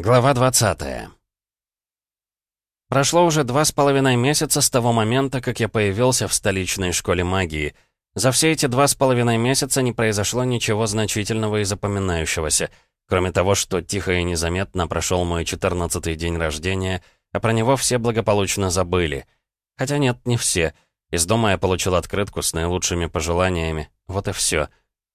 Глава 20 Прошло уже два с половиной месяца с того момента, как я появился в столичной школе магии. За все эти два с половиной месяца не произошло ничего значительного и запоминающегося, кроме того, что тихо и незаметно прошел мой четырнадцатый день рождения, а про него все благополучно забыли. Хотя нет, не все. Из дома я получил открытку с наилучшими пожеланиями. Вот и все.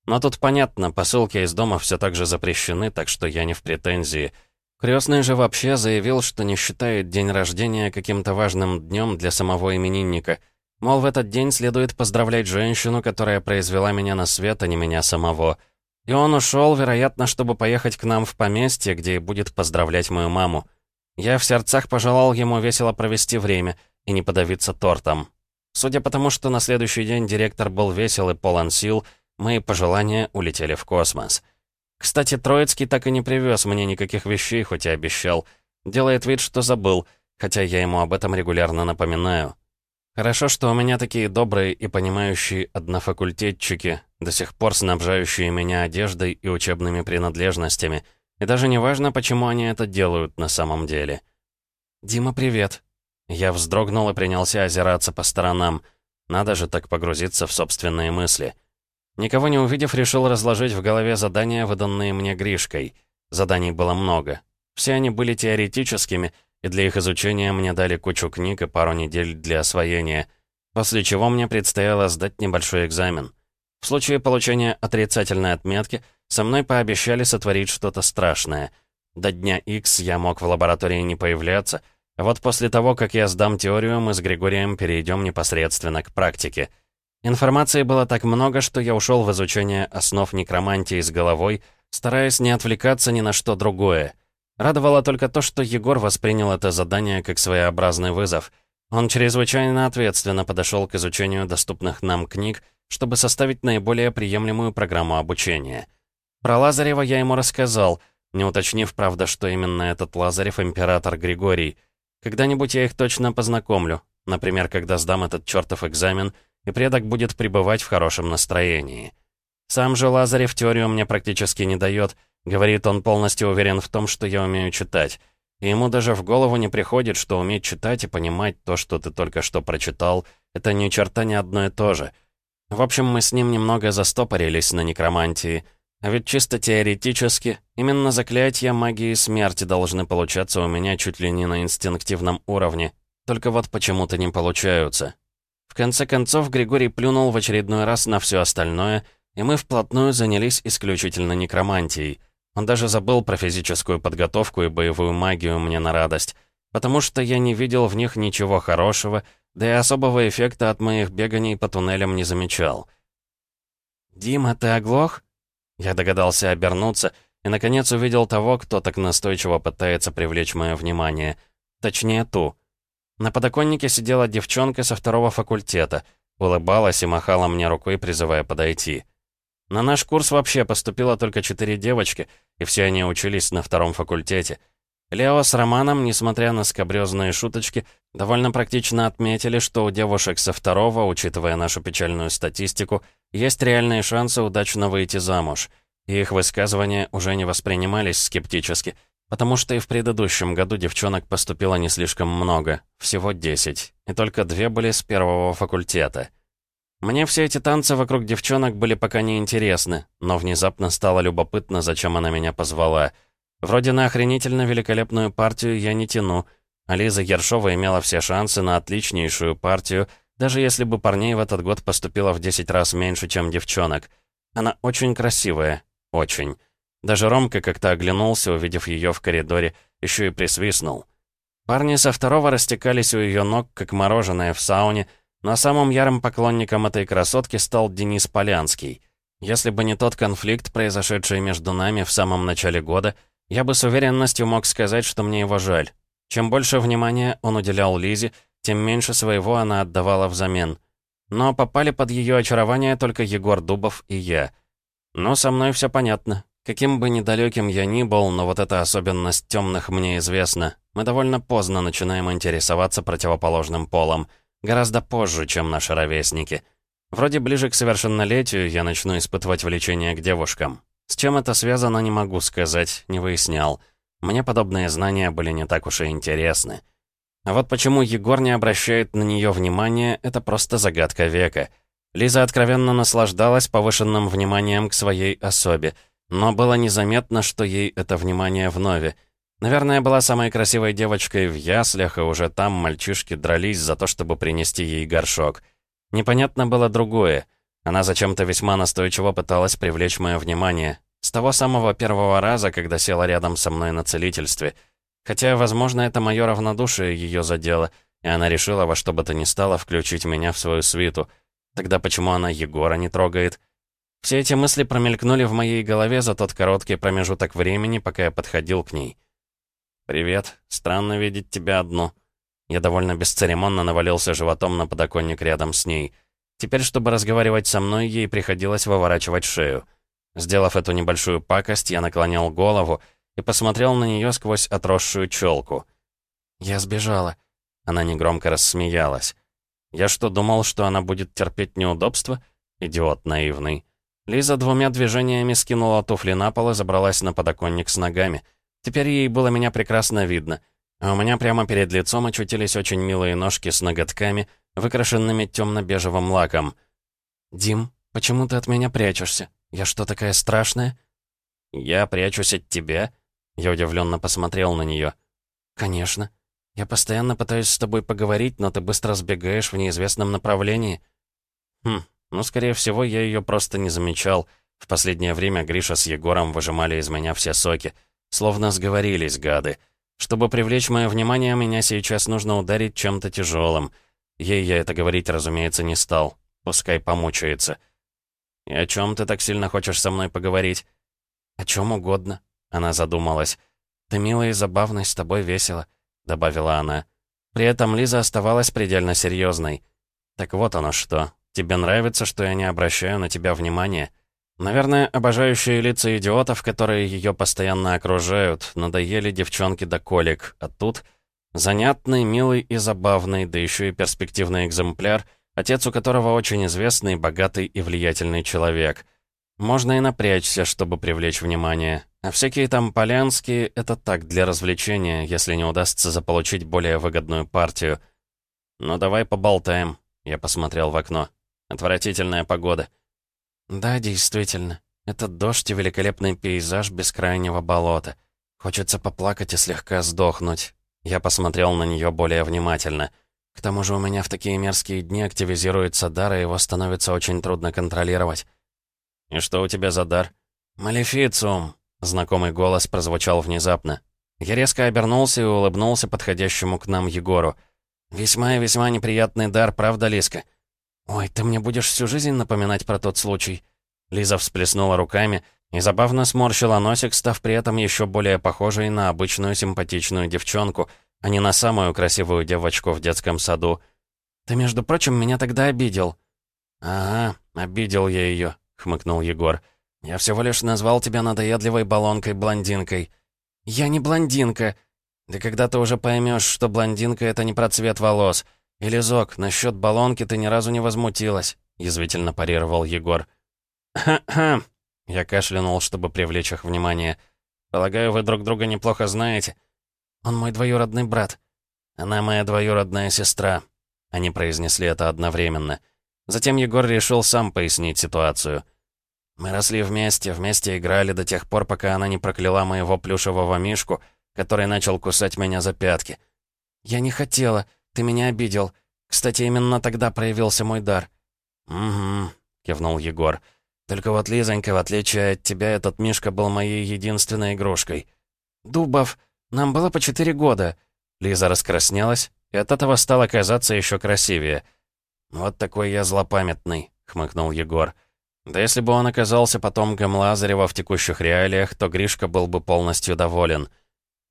Но тут понятно, посылки из дома все так же запрещены, так что я не в претензии — Крестный же вообще заявил, что не считает день рождения каким-то важным днем для самого именинника. Мол, в этот день следует поздравлять женщину, которая произвела меня на свет, а не меня самого. И он ушел, вероятно, чтобы поехать к нам в поместье, где и будет поздравлять мою маму. Я в сердцах пожелал ему весело провести время и не подавиться тортом. Судя по тому, что на следующий день директор был весел и полон сил, мои пожелания улетели в космос. Кстати, Троицкий так и не привез мне никаких вещей, хоть и обещал. Делает вид, что забыл, хотя я ему об этом регулярно напоминаю. Хорошо, что у меня такие добрые и понимающие однофакультетчики, до сих пор снабжающие меня одеждой и учебными принадлежностями. И даже не важно, почему они это делают на самом деле. «Дима, привет!» Я вздрогнул и принялся озираться по сторонам. Надо же так погрузиться в собственные мысли. Никого не увидев, решил разложить в голове задания, выданные мне Гришкой. Заданий было много. Все они были теоретическими, и для их изучения мне дали кучу книг и пару недель для освоения, после чего мне предстояло сдать небольшой экзамен. В случае получения отрицательной отметки со мной пообещали сотворить что-то страшное. До дня X я мог в лаборатории не появляться, а вот после того, как я сдам теорию, мы с Григорием перейдем непосредственно к практике — Информации было так много, что я ушел в изучение основ некромантии с головой, стараясь не отвлекаться ни на что другое. Радовало только то, что Егор воспринял это задание как своеобразный вызов. Он чрезвычайно ответственно подошел к изучению доступных нам книг, чтобы составить наиболее приемлемую программу обучения. Про Лазарева я ему рассказал, не уточнив, правда, что именно этот Лазарев — император Григорий. Когда-нибудь я их точно познакомлю, например, когда сдам этот чертов экзамен — и предок будет пребывать в хорошем настроении. Сам же Лазарев теорию мне практически не дает, говорит, он полностью уверен в том, что я умею читать. И ему даже в голову не приходит, что уметь читать и понимать то, что ты только что прочитал, это ни черта не одно и то же. В общем, мы с ним немного застопорились на некромантии. А ведь чисто теоретически, именно заклятия магии смерти должны получаться у меня чуть ли не на инстинктивном уровне. Только вот почему-то не получаются. В конце концов, Григорий плюнул в очередной раз на все остальное, и мы вплотную занялись исключительно некромантией. Он даже забыл про физическую подготовку и боевую магию мне на радость, потому что я не видел в них ничего хорошего, да и особого эффекта от моих беганий по туннелям не замечал. «Дима, ты оглох?» Я догадался обернуться и, наконец, увидел того, кто так настойчиво пытается привлечь мое внимание. Точнее, ту — на подоконнике сидела девчонка со второго факультета, улыбалась и махала мне рукой, призывая подойти. На наш курс вообще поступило только четыре девочки, и все они учились на втором факультете. Лео с Романом, несмотря на скобрёзные шуточки, довольно практично отметили, что у девушек со второго, учитывая нашу печальную статистику, есть реальные шансы удачно выйти замуж. И их высказывания уже не воспринимались скептически, Потому что и в предыдущем году девчонок поступило не слишком много, всего 10, и только две были с первого факультета. Мне все эти танцы вокруг девчонок были пока не интересны, но внезапно стало любопытно, зачем она меня позвала. Вроде на охренительно великолепную партию я не тяну, а Ершова имела все шансы на отличнейшую партию, даже если бы парней в этот год поступило в 10 раз меньше, чем девчонок. Она очень красивая, очень. Даже Ромка как-то оглянулся, увидев ее в коридоре, еще и присвистнул. Парни со второго растекались у ее ног, как мороженое в сауне, но самым ярым поклонником этой красотки стал Денис Полянский. Если бы не тот конфликт, произошедший между нами в самом начале года, я бы с уверенностью мог сказать, что мне его жаль. Чем больше внимания он уделял Лизе, тем меньше своего она отдавала взамен. Но попали под ее очарование только Егор Дубов и я. Но со мной все понятно. Каким бы недалеким я ни был, но вот эта особенность темных мне известна. Мы довольно поздно начинаем интересоваться противоположным полом. Гораздо позже, чем наши ровесники. Вроде ближе к совершеннолетию я начну испытывать влечение к девушкам. С чем это связано, не могу сказать, не выяснял. Мне подобные знания были не так уж и интересны. А вот почему Егор не обращает на нее внимания, это просто загадка века. Лиза откровенно наслаждалась повышенным вниманием к своей особе, но было незаметно, что ей это внимание вновь. Наверное, была самой красивой девочкой в яслях, и уже там мальчишки дрались за то, чтобы принести ей горшок. Непонятно было другое. Она зачем-то весьма настойчиво пыталась привлечь мое внимание. С того самого первого раза, когда села рядом со мной на целительстве. Хотя, возможно, это мое равнодушие ее задело, и она решила во что бы то ни стало включить меня в свою свиту. Тогда почему она Егора не трогает? Все эти мысли промелькнули в моей голове за тот короткий промежуток времени, пока я подходил к ней. «Привет. Странно видеть тебя одну». Я довольно бесцеремонно навалился животом на подоконник рядом с ней. Теперь, чтобы разговаривать со мной, ей приходилось выворачивать шею. Сделав эту небольшую пакость, я наклонял голову и посмотрел на нее сквозь отросшую челку. «Я сбежала». Она негромко рассмеялась. «Я что, думал, что она будет терпеть неудобства? Идиот наивный». Лиза двумя движениями скинула туфли на пол и забралась на подоконник с ногами. Теперь ей было меня прекрасно видно. А у меня прямо перед лицом очутились очень милые ножки с ноготками, выкрашенными темно-бежевым лаком. «Дим, почему ты от меня прячешься? Я что, такая страшная?» «Я прячусь от тебя?» Я удивленно посмотрел на нее. «Конечно. Я постоянно пытаюсь с тобой поговорить, но ты быстро сбегаешь в неизвестном направлении». «Хм, ну, скорее всего, я ее просто не замечал. В последнее время Гриша с Егором выжимали из меня все соки. Словно сговорились, гады. Чтобы привлечь мое внимание, меня сейчас нужно ударить чем-то тяжелым. Ей я это говорить, разумеется, не стал. Пускай помучается. «И о чем ты так сильно хочешь со мной поговорить?» «О чем угодно», — она задумалась. «Ты милая и забавная, с тобой весело», — добавила она. При этом Лиза оставалась предельно серьезной. «Так вот оно что. Тебе нравится, что я не обращаю на тебя внимания?» Наверное, обожающие лица идиотов, которые ее постоянно окружают, надоели девчонки до колик, а тут занятный, милый и забавный, да еще и перспективный экземпляр, отец у которого очень известный, богатый и влиятельный человек. Можно и напрячься, чтобы привлечь внимание. А всякие там полянские — это так, для развлечения, если не удастся заполучить более выгодную партию. «Ну давай поболтаем», — я посмотрел в окно. «Отвратительная погода». «Да, действительно. Этот дождь и великолепный пейзаж бескрайнего болота. Хочется поплакать и слегка сдохнуть». Я посмотрел на нее более внимательно. К тому же у меня в такие мерзкие дни активизируется дар, и его становится очень трудно контролировать. «И что у тебя за дар?» «Малефициум», — знакомый голос прозвучал внезапно. Я резко обернулся и улыбнулся подходящему к нам Егору. «Весьма и весьма неприятный дар, правда, Лиска?» «Ой, ты мне будешь всю жизнь напоминать про тот случай?» Лиза всплеснула руками и забавно сморщила носик, став при этом еще более похожей на обычную симпатичную девчонку, а не на самую красивую девочку в детском саду. «Ты, между прочим, меня тогда обидел». «Ага, обидел я ее», — хмыкнул Егор. «Я всего лишь назвал тебя надоедливой баллонкой-блондинкой». «Я не блондинка». «Да когда ты уже поймешь, что блондинка — это не про цвет волос». «И, Лизок, насчет баллонки ты ни разу не возмутилась», — язвительно парировал Егор. «Ха-ха!» — я кашлянул, чтобы привлечь их внимание. «Полагаю, вы друг друга неплохо знаете?» «Он мой двоюродный брат». «Она моя двоюродная сестра». Они произнесли это одновременно. Затем Егор решил сам пояснить ситуацию. «Мы росли вместе, вместе играли до тех пор, пока она не прокляла моего плюшевого мишку, который начал кусать меня за пятки». «Я не хотела», ты меня обидел. Кстати, именно тогда проявился мой дар». «Угу», — кивнул Егор. «Только вот, Лизонька, в отличие от тебя, этот Мишка был моей единственной игрушкой». «Дубов, нам было по четыре года». Лиза раскраснелась, и от этого стало казаться еще красивее. «Вот такой я злопамятный», — хмыкнул Егор. «Да если бы он оказался потомком Лазарева в текущих реалиях, то Гришка был бы полностью доволен».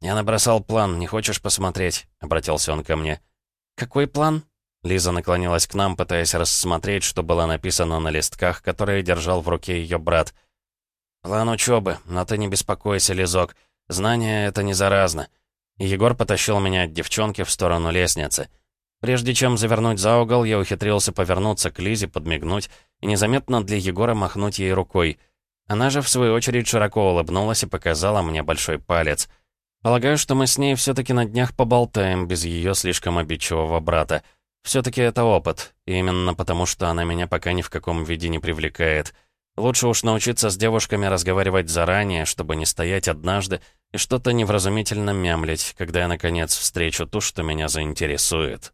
«Я набросал план, не хочешь посмотреть?» — обратился он ко мне. «Какой план?» Лиза наклонилась к нам, пытаясь рассмотреть, что было написано на листках, которые держал в руке ее брат. «План учебы, но ты не беспокойся, Лизок. Знание — это не заразно». Егор потащил меня от девчонки в сторону лестницы. Прежде чем завернуть за угол, я ухитрился повернуться к Лизе, подмигнуть и незаметно для Егора махнуть ей рукой. Она же, в свою очередь, широко улыбнулась и показала мне большой палец. Полагаю, что мы с ней все-таки на днях поболтаем без ее слишком обидчивого брата. Все-таки это опыт, и именно потому, что она меня пока ни в каком виде не привлекает. Лучше уж научиться с девушками разговаривать заранее, чтобы не стоять однажды и что-то невразумительно мямлить, когда я, наконец, встречу ту, что меня заинтересует.